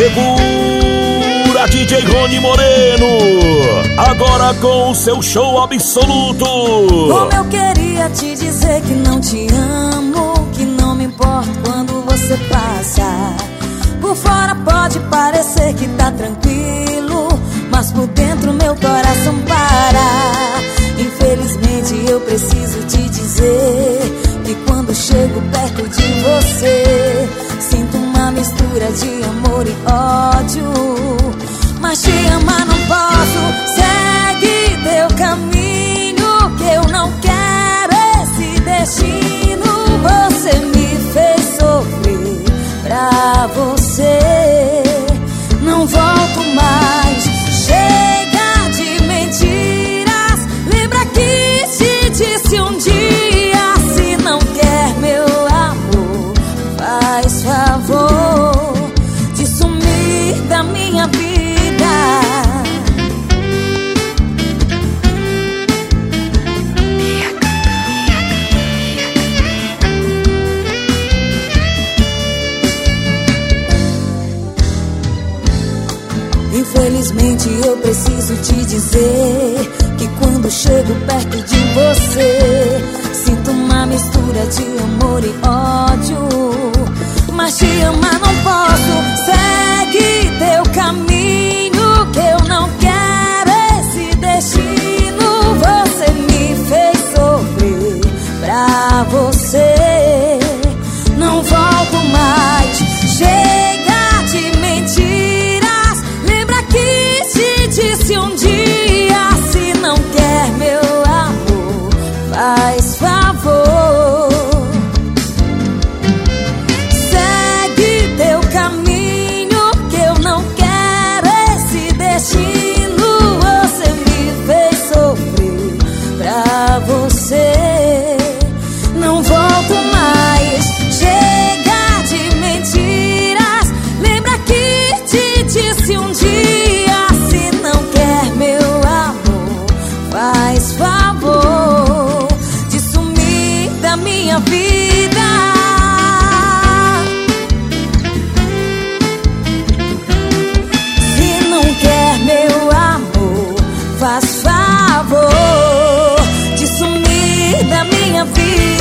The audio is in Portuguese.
Segura DJ Rony Moreno, agora com o seu show absoluto. Como eu queria te dizer que não te amo, que não me importa quando você passa. Por fora pode parecer que tá tranquilo, mas por dentro meu coração para. Infelizmente eu preciso te dizer que quando chego perto de você, mistura de amor e ódio. Mas te amar não posso, segue teu caminho, que eu não quero esse destino. Você me fez sofrer pra você, Infelizmente eu preciso te dizer que quando chego perto de você, sinto uma mistura de amor e ódio. Mas te amar não posso, segue teu caminho, que eu não quero esse destino. Você me fez sofrer pra você, favor de sumir da minha vida.